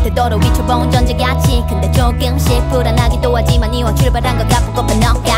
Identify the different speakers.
Speaker 1: 못되도록 미쳐본 존재같이 근데 조금씩 불안하기도 하지만 이와 출발한 것 가쁘고픈 너까지